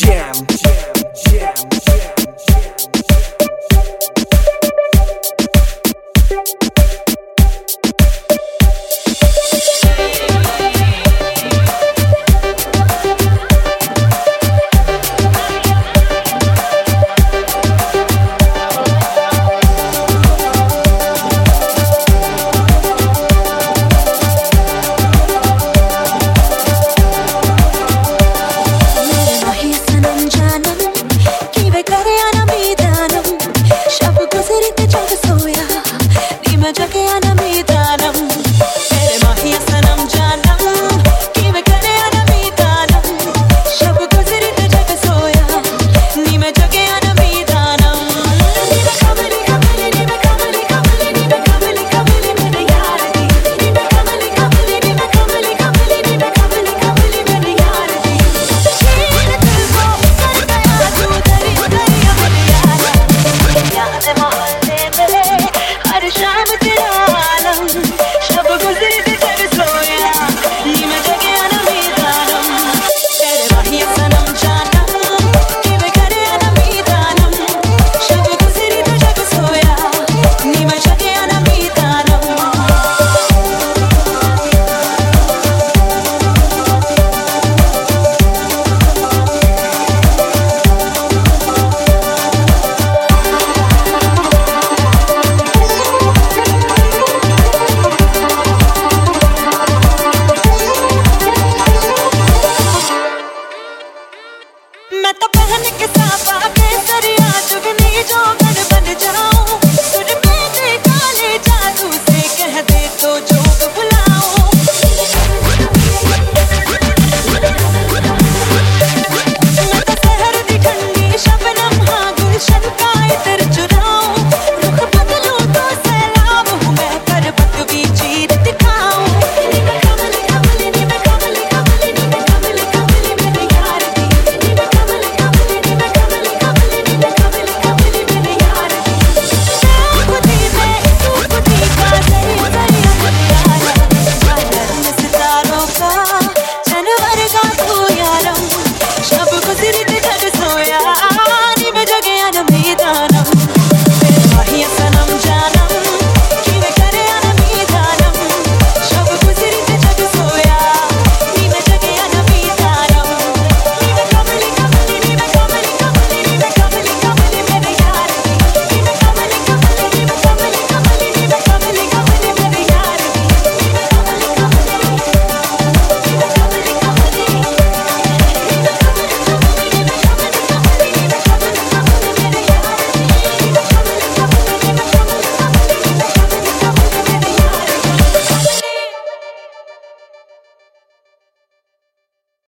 jam, shine within. मैं तो पहन के साफा बेसरी आज भी नहीं जो